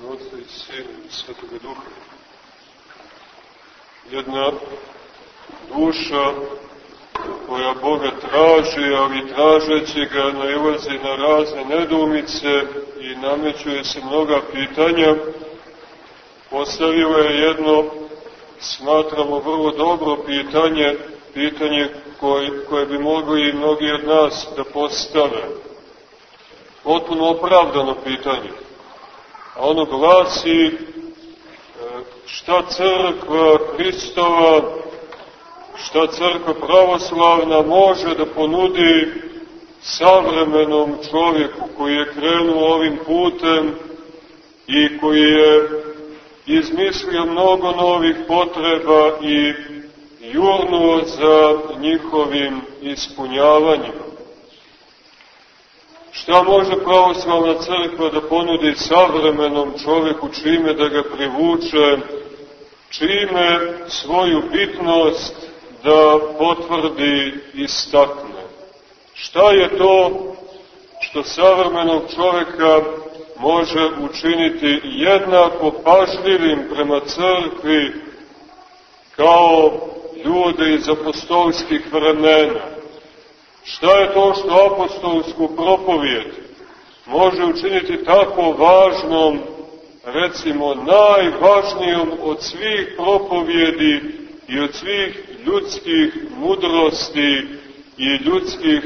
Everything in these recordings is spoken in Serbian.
ime Otca i Sina i Svetoga Duha. Jedna duša koja Boga traži, ali tražeći ga nailazi na razne nedumice i namećuje se mnoga pitanja, postavila je jedno, smatramo, vrlo dobro pitanje, pitanje koje, koje bi mogli i mnogi od nas da postave. Potpuno opravdano pitanje a ono glasi e, šta crkva Hristova, šta crkva pravoslavna može da ponudi savremenom čovjeku koji je krenuo ovim putem i koji je izmislio mnogo novih potreba i jurnuo za njihovim ispunjavanjima. Šta može pravoslavna crkva da ponudi savremenom čoveku, čime da ga privuče, čime svoju bitnost da potvrdi i stakne? Šta je to što savremenog čoveka može učiniti jednako pažljivim prema crkvi kao ljude iz apostolskih vremena? Šta je to što apostolsku propovijed može učiniti tako važnom, recimo najvažnijom od svih propovjedi i od svih ljudskih mudrosti i ljudskih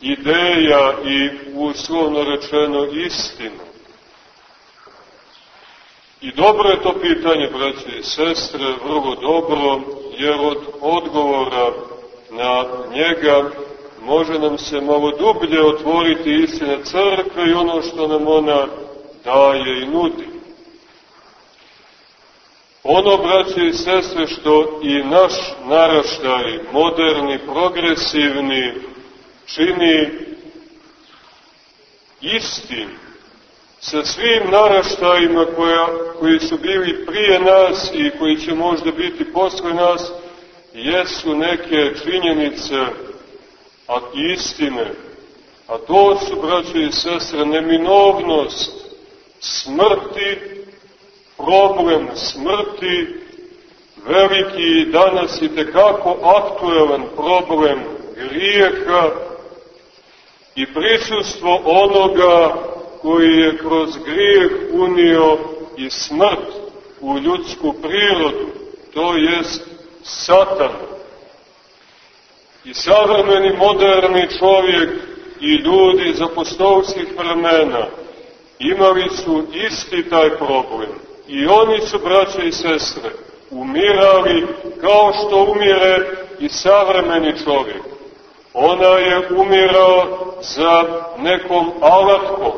ideja i uslovno rečeno istinu. I dobro je to pitanje, braće i sestre, vrlo dobro, jer od odgovora na njega može nam se malo dublje otvoriti istina crkve i ono što nam ona daje i nudi. Ono, braće i sestre, što i naš naraštaj, moderni, progresivni, čini istim sa svim naraštajima koja, koji su bili prije nas i koji će možda biti posle nas, jesu neke činjenice a istine, a to su, braće i sestre, neminovnost smrti, problem smrti, veliki danas i tekako aktuelan problem grijeha i prisustvo onoga koji je kroz grijeh unio i smrt u ljudsku prirodu, to jest satan. I savremeni moderni čovjek i ljudi iz apostolskih vremena imali su isti taj problem. I oni su, braće i sestre, umirali kao što umire i savremeni čovjek. Ona je umirao za nekom alatkom,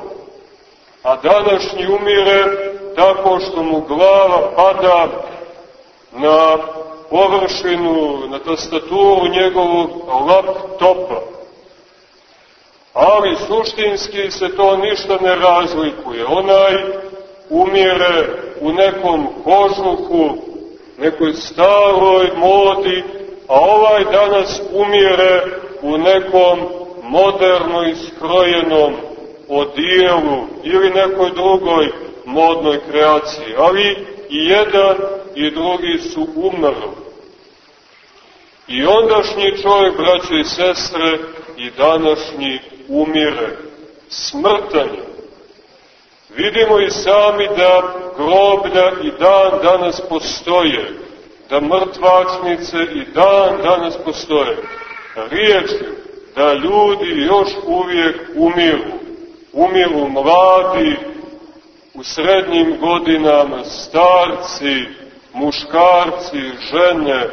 a današnji umire tako što mu glava pada na površinu, na tastaturu njegovog laptopa. Ali suštinski se to ništa ne razlikuje. Onaj umire u nekom kožuhu, nekoj staroj modi, a ovaj danas umire u nekom moderno iskrojenom odijelu ili nekoj drugoj modnoj kreaciji. Ali i jedan i drugi su umrli. I ondašnji čovjek, braće i sestre, i današnji umire. Smrtan Vidimo i sami da groblja i dan danas postoje, da mrtvačnice i dan danas postoje. Riječ da ljudi još uvijek umiru. Umiru mladi, u srednjim godinama, starci, muškarci, žene,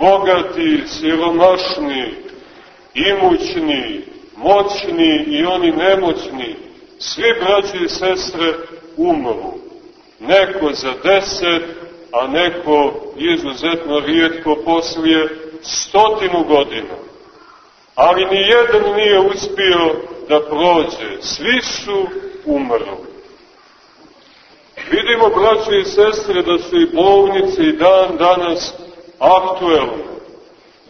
bogati, siromašni, imućni, moćni i oni nemoćni, svi braći i sestre umru. Neko za deset, a neko izuzetno rijetko poslije stotinu godina. Ali ni jedan nije uspio da prođe, svi su umrli. Vidimo, braći i sestre, da su i bolnice i dan danas aktuelne,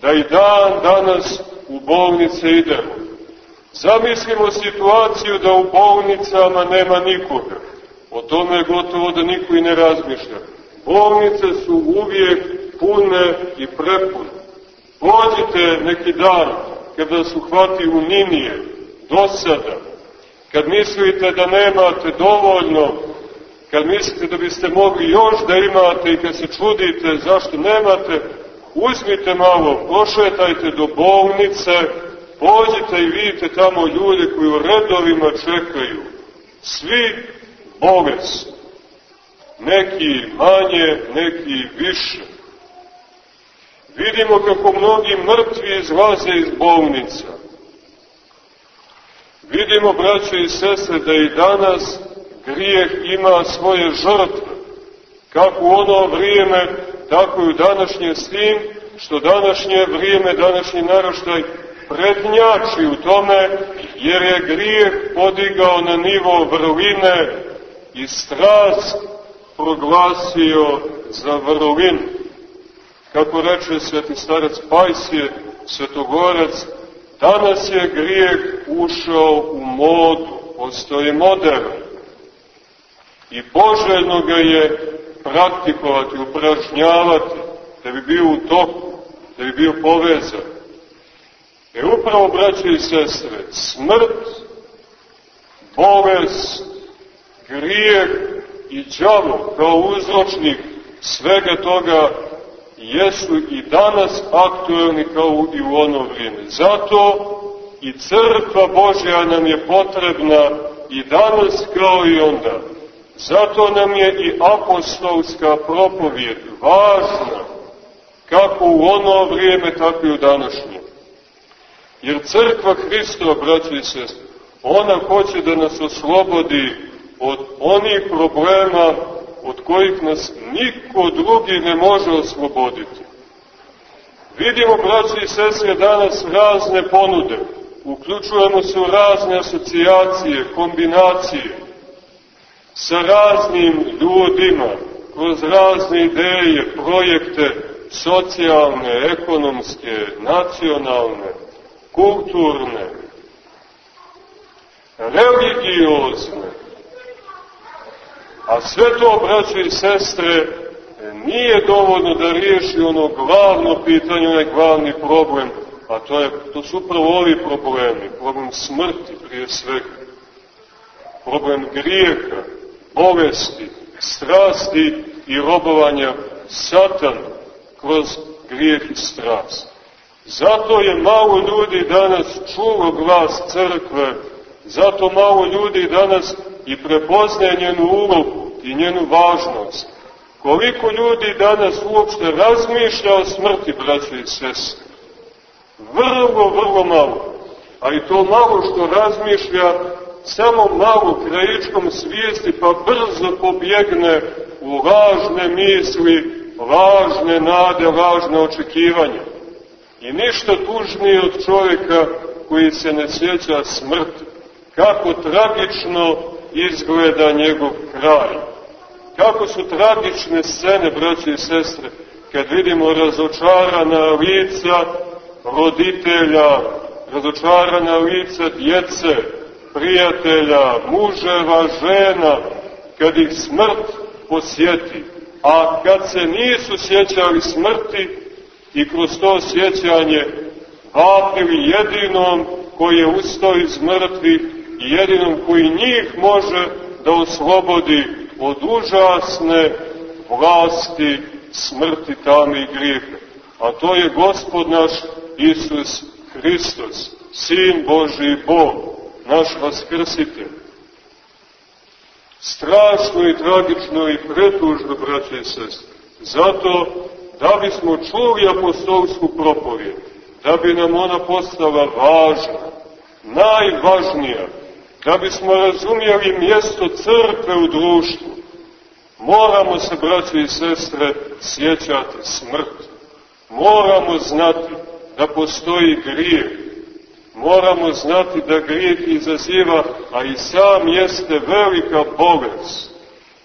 da i dan danas u bolnice idemo. Zamislimo situaciju da u bolnicama nema nikoga, O tome gotovo da niko i ne razmišlja. Bolnice su uvijek pune i prepune. Pođite neki dan kada su hvati do sada, kad mislite da nemate dovoljno, kad mislite da biste mogli još da imate i kad se čudite zašto nemate, uzmite malo, prošetajte do bolnice, pođite i vidite tamo ljude koji u redovima čekaju. Svi bolest. Neki manje, neki više. Vidimo kako mnogi mrtvi izlaze iz bolnica. Vidimo, braće i sestre, da i danas grijeh ima svoje žrtve. Kako u ono vrijeme, tako i u današnje s tim, što današnje vrijeme, današnji naraštaj prednjači u tome, jer je grijeh podigao na nivo vrline i strast proglasio za vrlinu. Kako reče sveti starac Pajsije, svetogorac, danas je grijeh ušao u modu, postao je modern. I poželjno ga je praktikovati, upražnjavati, da bi bio u toku, da bi bio povezan. Jer upravo, braće i sestre, smrt, bolest, grijeh i džavo kao uzročnik svega toga jesu i danas aktuelni kao i u ono vrijeme. Zato i crkva Božja nam je potrebna i danas kao i onda. Zato nam je i apostolska propovijed važna, kako u ono vrijeme, tako i u današnje. Jer crkva Hristova, braći i sestri, ona hoće da nas oslobodi od onih problema od kojih nas niko drugi ne može osloboditi. Vidimo, braći i sestre, danas razne ponude. Uključujemo se u razne asocijacije, kombinacije sa raznim ljudima, kroz razne ideje, projekte, socijalne, ekonomske, nacionalne, kulturne, religiozne, A sve to, braće i sestre, nije dovoljno da riješi ono glavno pitanje, onaj glavni problem, a to, je, to su upravo ovi problemi, problem smrti prije svega, problem grijeha, bolesti, strasti i robovanja satana kroz grijeh i strast. Zato je malo ljudi danas čulo glas crkve, zato malo ljudi danas i prepoznaje njenu ulogu i njenu važnost. Koliko ljudi danas uopšte razmišlja o smrti, braće i sestre? Vrlo, vrlo malo. A i to malo što razmišlja, samo malo krajičkom svijesti, pa brzo pobjegne u lažne misli, lažne nade, lažne očekivanja. I ništa tužnije od čovjeka koji se ne sjeća smrti. Kako tragično izgleda njegov kraj. Kako su tragične scene, braći i sestre, kad vidimo razočarana lica roditelja, razočarana lica djece, prijatelja, muževa, žena, kad ih smrt posjeti. A kad se nisu sjećali smrti i kroz to sjećanje vapili jedinom koji je ustao iz mrtvih i jedinom koji njih može da oslobodi od užasne vlasti smrti, tame i grijehe. A to je Gospod naš Isus Hristos, Sin Boži i Bog, naš Vaskrsitelj. Strašno i tragično i pretužno, braće i sestre. Zato, da bismo čuli apostolsku propovijed, da bi nam ona postala važna, najvažnija, Da bismo razumijeli mjesto crkve u društvu, moramo se, braći i sestre, sjećati smrt. Moramo znati da postoji grijeh. Moramo znati da grijeh izaziva, a i sam jeste velika bolest.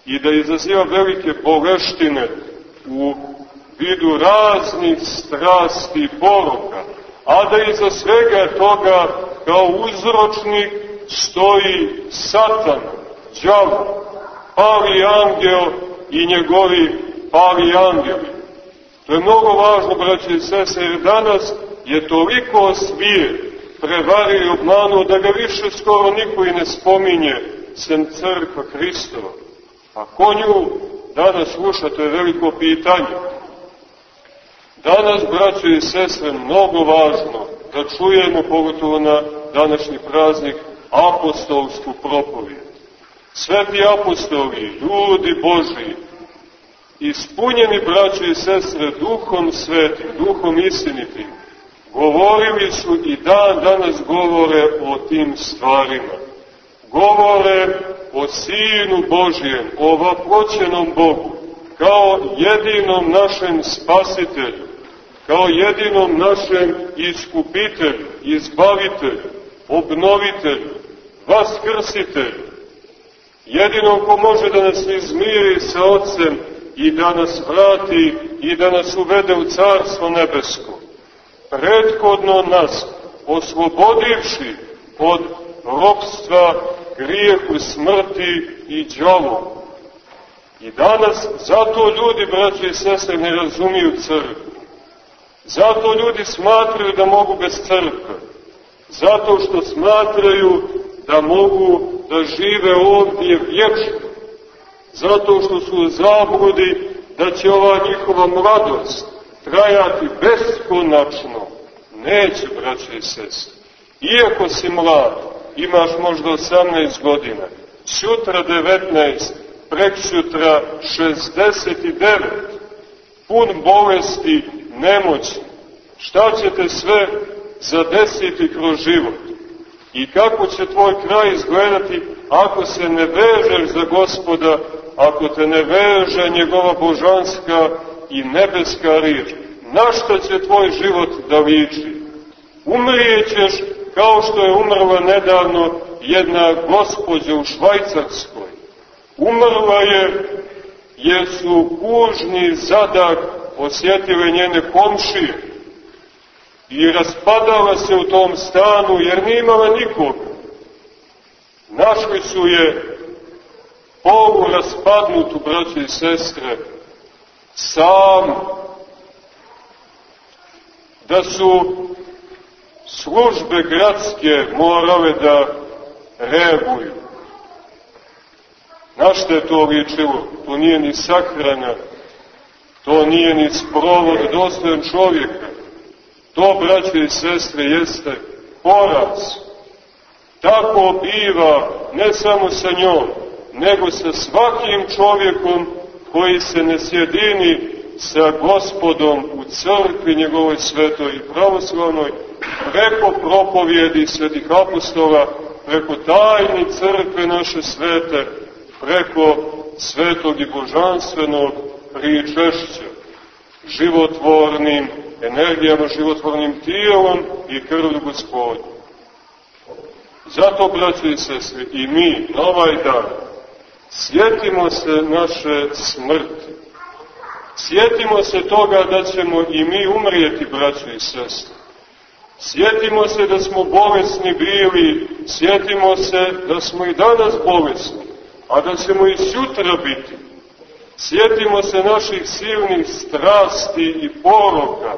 I da izaziva velike boleštine u vidu raznih strasti i poroka, a da iza svega toga kao uzročnik stoji satan, džavo, pali angel i njegovi pali angeli. To je mnogo važno, braće i sese, jer danas je toliko svijet prevario i obmanuo da ga više skoro niko i ne spominje sem crkva Hristova. A ko nju danas sluša, to je veliko pitanje. Danas, braće i sestre, mnogo važno da čujemo, pogotovo na današnji praznik, apostolsku propovijed. Sveti apostoli, ljudi Boži, ispunjeni braće i sestre duhom svetim, duhom istinitim, govorili su i dan danas govore o tim stvarima. Govore o Sinu Božijem, o vaproćenom Bogu, kao jedinom našem spasitelju, kao jedinom našem iskupitelju, izbavitelju, obnovitelju, vaskrsitelju, jedinom ko može da nas izmiri sa Otcem i da nas vrati i da nas uvede u Carstvo nebesko. Prethodno nas oslobodivši od ropstva, grijehu, smrti i džavu. I danas, zato ljudi, braći i sestre, ne razumiju crkvu. Zato ljudi smatraju da mogu bez crkve. Zato što smatraju da mogu da žive ovdje vječno. Zato što su u zabludi da će ova njihova mladost trajati beskonačno. Neće, braće i sestre. Iako si mlad, imaš možda 18 godina, sutra 19, prek sutra 69, pun bolesti, nemoći. Šta ćete sve zadesiti kroz život? I kako će tvoj kraj izgledati ako se ne vežeš za gospoda, ako te ne veže njegova božanska i nebeska riječ? Na što će tvoj život da liči? Umrijećeš kao što je umrla nedavno jedna gospođa u Švajcarskoj. Umrla je jer su kužni zadak osjetile njene komšije i raspadala se u tom stanu jer nije imala nikoga. Našli su je polu raspadnutu, braće i sestre, sam, da su službe gradske morale da reaguju. Na što je to ličilo? To nije ni sahrana, to nije ni sprovod dostojan čovjeka. To, braće i sestre, jeste poraz. Tako biva ne samo sa njom, nego sa svakim čovjekom koji se ne sjedini sa gospodom u crkvi njegovoj svetoj i pravoslavnoj, preko propovjedi svetih apostola, preko tajni crkve naše svete, preko svetog i božanstvenog pričešća, životvornim energijama, životvornim tijelom i krvlju gospodinu. Zato, braći i sestri, i mi na ovaj dan sjetimo se naše smrti. Sjetimo se toga da ćemo i mi umrijeti, braći i sestri. Sjetimo se da smo bolesni bili, sjetimo se da smo i danas bolesni, a da ćemo i sutra biti. Sjetimo se naših silnih strasti i poroka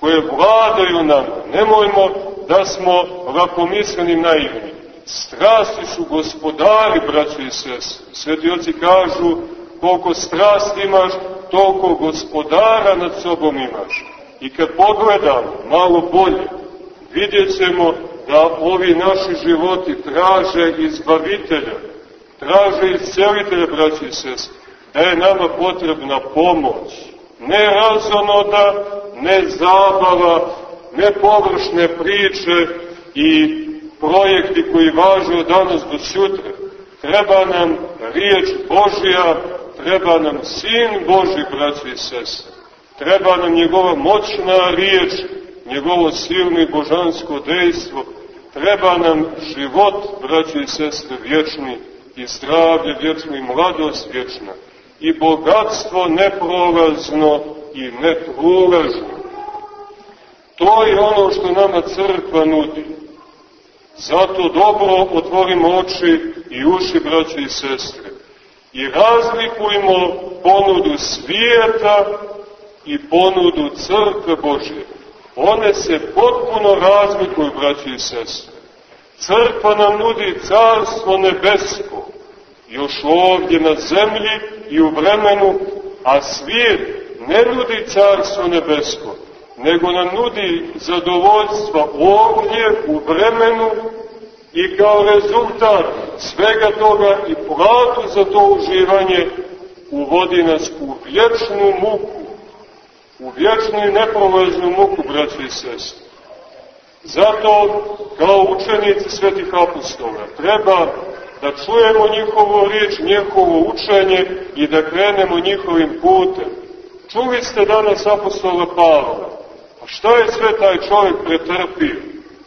koje vladaju nam. Nemojmo da smo lakomisleni naivni. Strasti su gospodari, braćo i sese. Sveti oci kažu, koliko strasti imaš, toliko gospodara nad sobom imaš. I kad pogledamo malo bolje, vidjet ćemo da ovi naši životi traže izbavitelja, traže iscelitelja, braći i sest, da je nama potrebna pomoć. Ne razonoda, ne zabava, ne površne priče i projekti koji važe od danas do sutra. Treba nam riječ Božija, treba nam Sin Boži, braći i sestre. Treba nam njegova moćna riječ, njegovo silno i božansko dejstvo. Treba nam život, braći i sestre, vječni i zdravlje vječno i mladost vječna i bogatstvo neprolazno i netruležno. To je ono što nama crkva nudi. Zato dobro otvorimo oči i uši, braće i sestre. I razlikujmo ponudu svijeta i ponudu crkve Božje. One se potpuno razlikuju, braći i sestre. Crkva nam nudi carstvo nebesko, još ovdje na zemlji i u vremenu, a svijet ne nudi carstvo nebesko, nego nam nudi zadovoljstva ovdje u vremenu i kao rezultat svega toga i platu za to uživanje uvodi nas u vječnu muku, u vječnu i neprolaznu muku, braći i sestri. Zato, kao učenici svetih apostola, treba da čujemo njihovu riječ, njihovo učenje i da krenemo njihovim putem. Čuli ste danas apostola Pavla. A šta je sve taj čovjek pretrpio?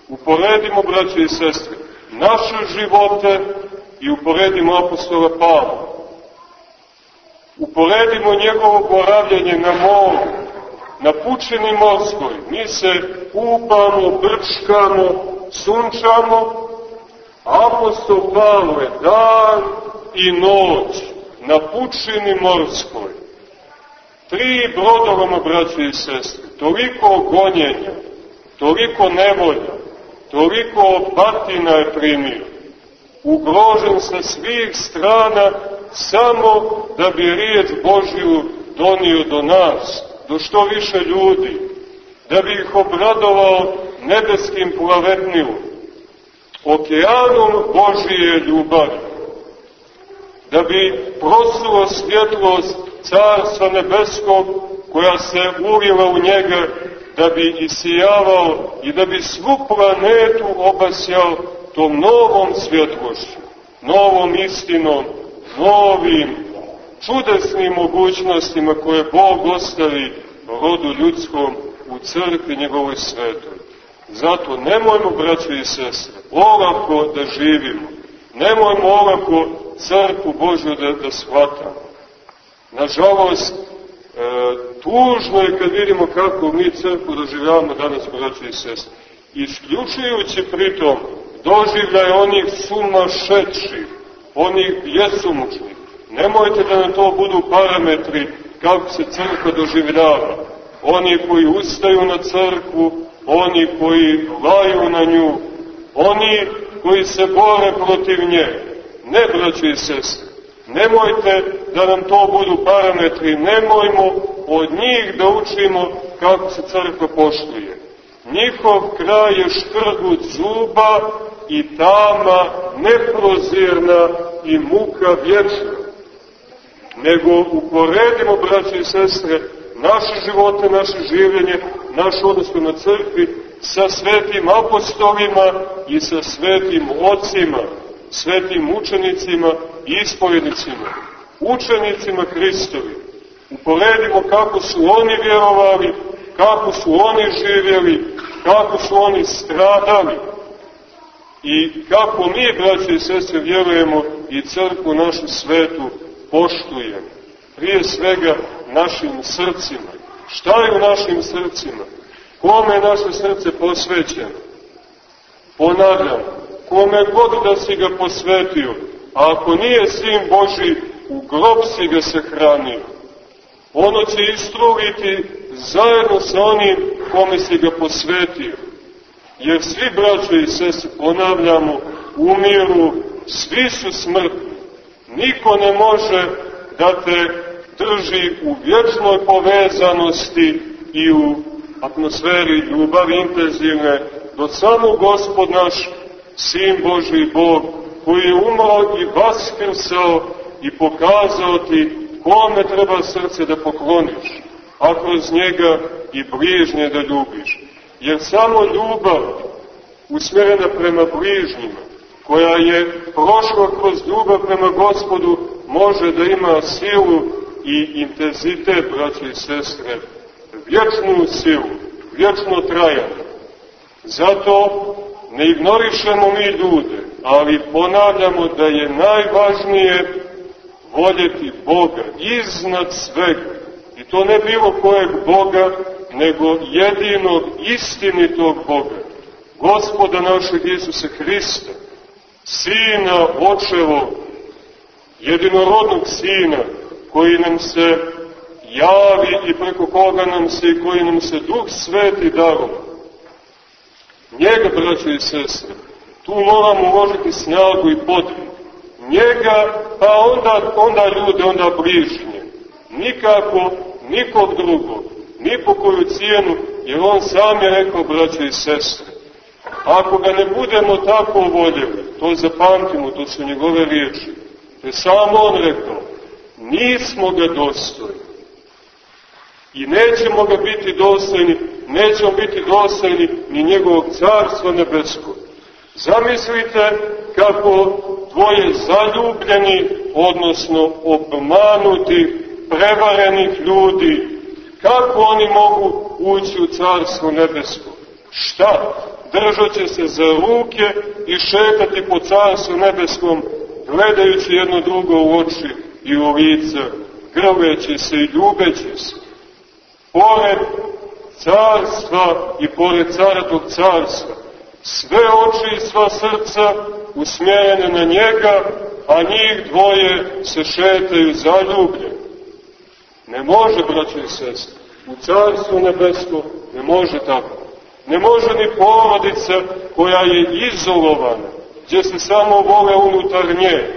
Uporedimo, braće i sestre, naše živote i uporedimo apostola Pavla. Uporedimo njegovo boravljanje na moru, na pučini morskoj. Mi se kupamo, brčkamo, sunčamo, apostol Pavle dan i noć na pučini morskoj. Tri brodovama, braće i sestre, toliko gonjenja, toliko nevolja, toliko batina je primio, ugrožen sa svih strana, samo da bi riječ Božju donio do nas, do što više ljudi, da bi ih obradovao nebeskim plavetnilom, okeanom Božije ljubavi, da bi prosulo svjetlost Carstva nebeskog koja se ulila u njega da bi isijavao i da bi svu planetu obasjao tom novom svjetlošću, novom istinom, novim, čudesnim mogućnostima koje Bog ostavi rodu ljudskom u crkvi njegovoj svetoj. Zato nemojmo, braćo i sestre, olako da živimo. Nemojmo olako crkvu Božju da, da shvatamo. Nažalost, e, tužno je kad vidimo kako mi crkvu doživljavamo danas, braćo i sestre. Isključujući pritom doživljaj onih sumašećih, onih bjesomučnih. Nemojte da nam to budu parametri kako se crkva doživljava. Oni koji ustaju na crkvu, oni koji laju na nju, oni koji se bore protiv nje. Ne, braći i nemojte da nam to budu parametri, nemojmo od njih da učimo kako se crkva poštuje. Njihov kraj je štrgut zuba i tama neprozirna i muka vječna. Nego uporedimo, braći i sestre, naše živote, naše življenje, naš odnos na crkvi sa svetim apostolima i sa svetim ocima, svetim učenicima ispovjednicima, učenicima Hristovi. Uporedimo kako su oni vjerovali, kako su oni živjeli, kako su oni stradali i kako mi, braće i sestre, vjerujemo i crkvu našu svetu poštujemo. Prije svega našim srcima. Šta je u našim srcima? Kome je naše srce posvećeno? Ponavljam, kome god da si ga posvetio, a ako nije sin Boži, u grob si ga sahranio. Ono će istruviti zajedno sa onim kome si ga posvetio. Jer svi braćo i sese, ponavljamo, umiru, svi su smrtni. Niko ne može da te drži u vječnoj povezanosti i u atmosferi ljubavi intenzivne, do samo Gospod naš, Sin Boži Bog, koji je umao i vaskrsao i pokazao ti kome treba srce da pokloniš, a kroz njega i bližnje da ljubiš. Jer samo ljubav usmjerena prema bližnjima, koja je prošla kroz ljubav prema Gospodu, može da ima silu i intenzitet, braće i sestre, vječnu silu, vječno trajanje. Zato ne ignorišemo mi ljude, ali ponavljamo da je najvažnije voljeti Boga iznad svega. I to ne bilo kojeg Boga, nego jedinog istinitog Boga. Gospoda našeg Isusa Hrista, Sina Očevog, jedinorodnog Sina, koji nam se javi i preko koga nam se i koji nam se Duh Sveti darova. Njega, braćo i sestre, tu moramo uložiti snagu i podvig. Njega, pa onda, onda ljude, onda bližnje. Nikako nikog drugog, ni po koju cijenu, jer on sam je rekao, braćo i sestre, ako ga ne budemo tako voljeli, to zapamtimo, to su njegove riječi, to je samo on rekao, nismo ga dostojni. I nećemo ga biti dostojni, nećemo biti dostojni ni njegovog carstva nebeskog. Zamislite kako dvoje zaljubljeni, odnosno obmanuti, prevarenih ljudi, kako oni mogu ući u carstvo nebesko? Šta? Držat će se za ruke i šetati po carstvu nebeskom, gledajući jedno drugo u oči i u lice, grleći se i ljubeći se. Pored carstva i pored cara tog carstva, sve oči i sva srca usmjerene na njega, a njih dvoje se šetaju zaljubljeni. Ne može, braći i sestri, u carstvu nebesko ne može tako. Ne može ni porodica koja je izolovana, gdje se samo vole unutar nje.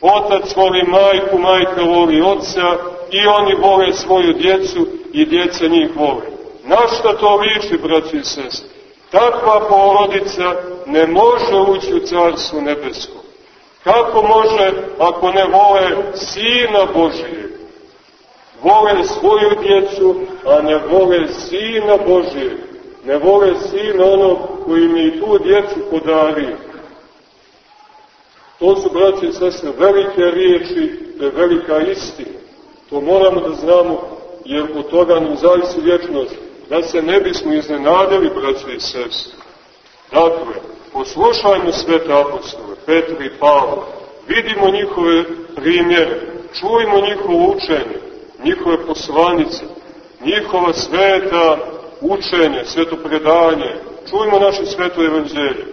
Otac voli majku, majka voli oca i oni vole svoju djecu i djeca njih vole. Na šta to liči, braći i sestri? Takva porodica ne može ući u carstvo nebesko. Kako može ako ne vole Sina Božije? Vole svoju djecu, a ne vole Sina Božije. Ne vole Sina onog koji mi tu djecu podario. To su, braći i sestre, velike riječi, to je velika istina. To moramo da znamo, jer od toga nam zavisi vječnost da se ne bismo iznenadili, braće i sestre. Dakle, poslušajmo svete apostole, Petra i Pavla, vidimo njihove primjere, čujmo njihovo učenje, njihove poslanice, njihova sveta učenje, sveto predanje, čujmo naše sveto evanđelje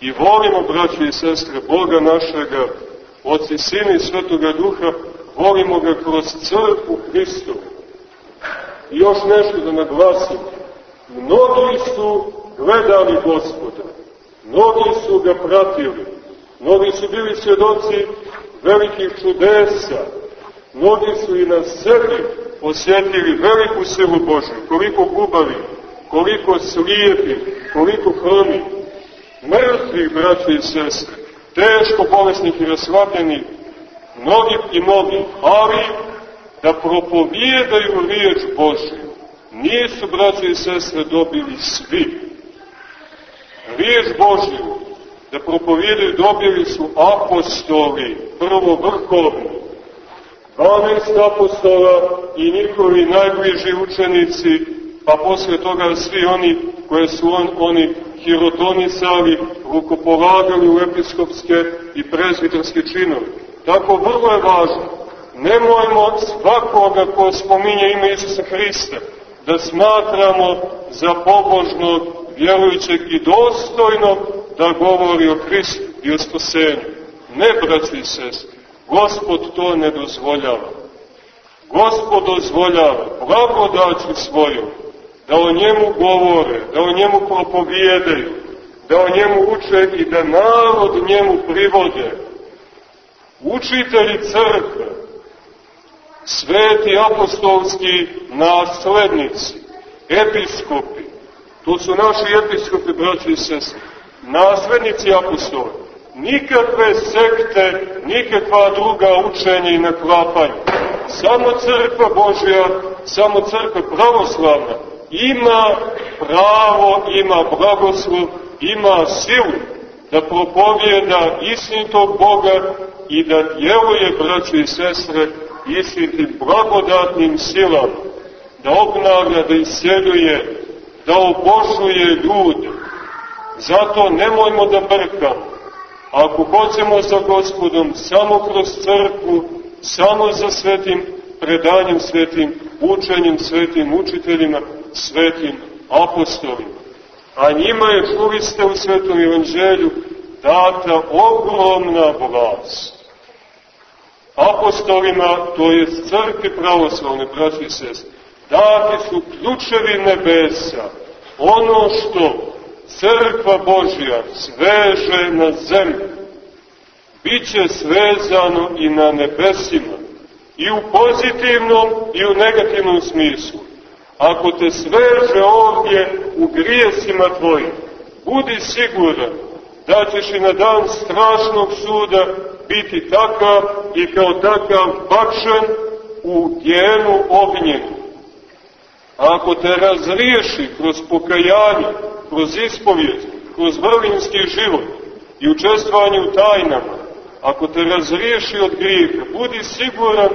i volimo, braće i sestre, Boga našega, Otci, Sina i Svetoga Duha, volimo ga kroz crkvu Hristovu I još nešto da naglasim. Mnogi su gledali gospoda. Mnogi su ga pratili. Mnogi su bili svjedoci velikih čudesa. Mnogi su i na sebi osjetili veliku silu Božju. Koliko gubavi, koliko slijepi, koliko hromi. Mrtvih, braći i sestre, teško bolesnih i raslabljenih, mnogi i mnogi, ali da propovijedaju riječ Božju. Nisu, braće i sestre, dobili svi. Riječ Božju da propovijedaju dobili su apostoli, prvo vrhovni, 12 apostola i njihovi najbliži učenici, pa posle toga svi oni koje su on, oni hirotonisali, rukopolagali u episkopske i prezvitarske činove. Tako vrlo je važno nemojmo svakoga ko spominje ime Isusa Hrista da smatramo za pobožnog, vjerujućeg i dostojnog da govori o Hristu i o spasenju. Ne, braći i Gospod to ne dozvoljava. Gospod dozvoljava blagodaću svoju da o njemu govore, da o njemu propovijedaju, da o njemu uče i da narod njemu privode. Učitelji crkve, sveti apostolski naslednici, episkopi, to su naši episkopi, braći i sestri, naslednici apostola, nikakve sekte, nikakva druga učenja i naklapanja, samo crkva Božja, samo crkva pravoslavna, ima pravo, ima blagoslov, ima silu da propovijeda istinitog Boga i da djeluje, braći i sestre, istitim blagodatnim silama, da obnavlja, da isjeljuje, da obožuje ljude. Zato nemojmo da brkamo. Ako hoćemo za gospodom, samo kroz crkvu, samo za svetim predanjem svetim, učenjem svetim učiteljima, svetim apostolima. A njima je, čuli ste u svetom evanđelju, data ogromna vlast apostolima, to je crkvi pravoslavne, braći i sestri. Dati su ključevi nebesa, ono što crkva Božja sveže na zemlju, bit će svezano i na nebesima, i u pozitivnom i u negativnom smislu. Ako te sveže ovdje u grijesima tvojim, budi siguran da ćeš i na dan strašnog suda biti takav i kao takav bačen u dijenu ognjenu. Ako te razriješi kroz pokajanje, kroz ispovijed, kroz vrlinski život i učestvovanje u tajnama, ako te razriješi od grijeha, budi siguran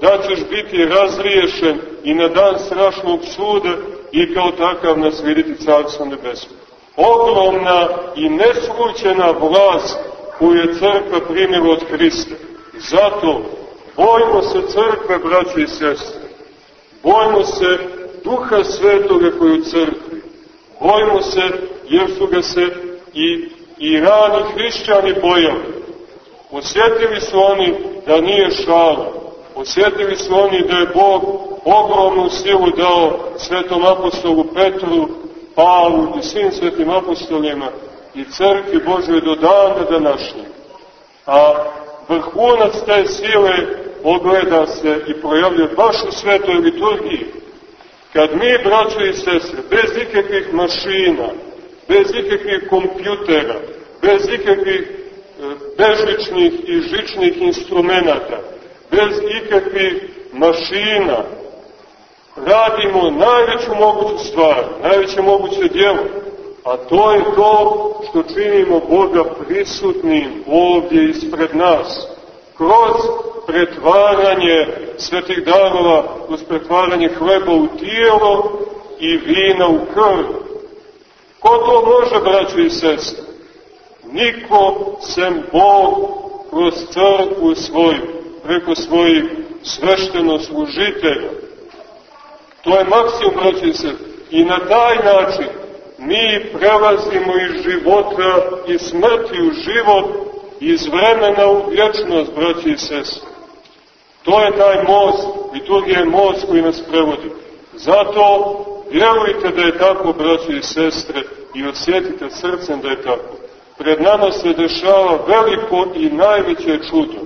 da ćeš biti razriješen i na dan strašnog suda i kao takav naslijediti Carstvo nebesko. Ogromna i neslučena vlast koju je crkva primila od Hrista. Zato bojmo se crkve, braće i sestre. Bojmo se duha svetoga koji u crkvi. Bojmo se jer su ga se i, i rani hrišćani bojali. Osjetili su oni da nije šala. Osjetili su oni da je Bog ogromnu silu dao svetom apostolu Petru, Pavlu i svim svetim apostolima i crkvi Božoj do dana današnjeg. A vrhunac te sile ogleda se i projavlja baš u svetoj liturgiji. Kad mi, braćo i sestre, bez ikakvih mašina, bez ikakvih kompjutera, bez ikakvih e, bežičnih i žičnih instrumenta, bez ikakvih mašina, radimo najveću moguću stvar, najveće moguće djelo, a to je to što činimo Boga prisutnim ovdje ispred nas, kroz pretvaranje svetih darova, kroz pretvaranje hleba u tijelo i vina u krv. Ko to može, braćo i sestre? Niko sem Bog kroz crkvu svoju, preko svojih svešteno služitelja. To je maksimum, braćo i sestre. I na taj način mi prelazimo iz života i smrti u život, iz vremena u vječnost, braći i sestre. To je taj most, liturgija je most koji nas prevodi. Zato vjerujte da je tako, braći i sestre, i osjetite srcem da je tako. Pred nama se dešava veliko i najveće čudo.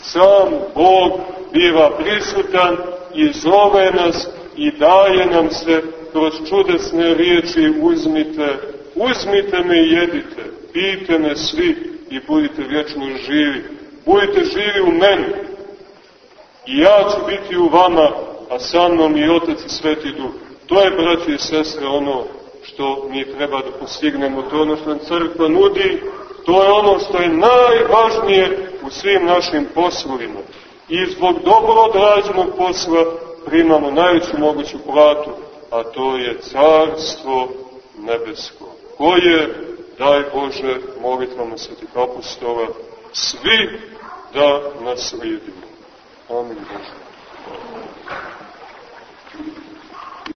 Sam Bog biva prisutan i zove nas i daje nam se kroz čudesne riječi uzmite, uzmite me i jedite, pijte me svi i budite vječno živi. Budite živi u meni i ja ću biti u vama, a sa mnom i Otac i Sveti Duh. To je, braći i sestre, ono što mi treba da postignemo, to je ono što nam crkva nudi, to je ono što je najvažnije u svim našim poslovima. I zbog dobro odrađenog posla primamo najveću moguću platu, a to je carstvo nebesko, koje, daj Bože, molitvama svetih apostola, svi da naslijedimo. Amin Bože.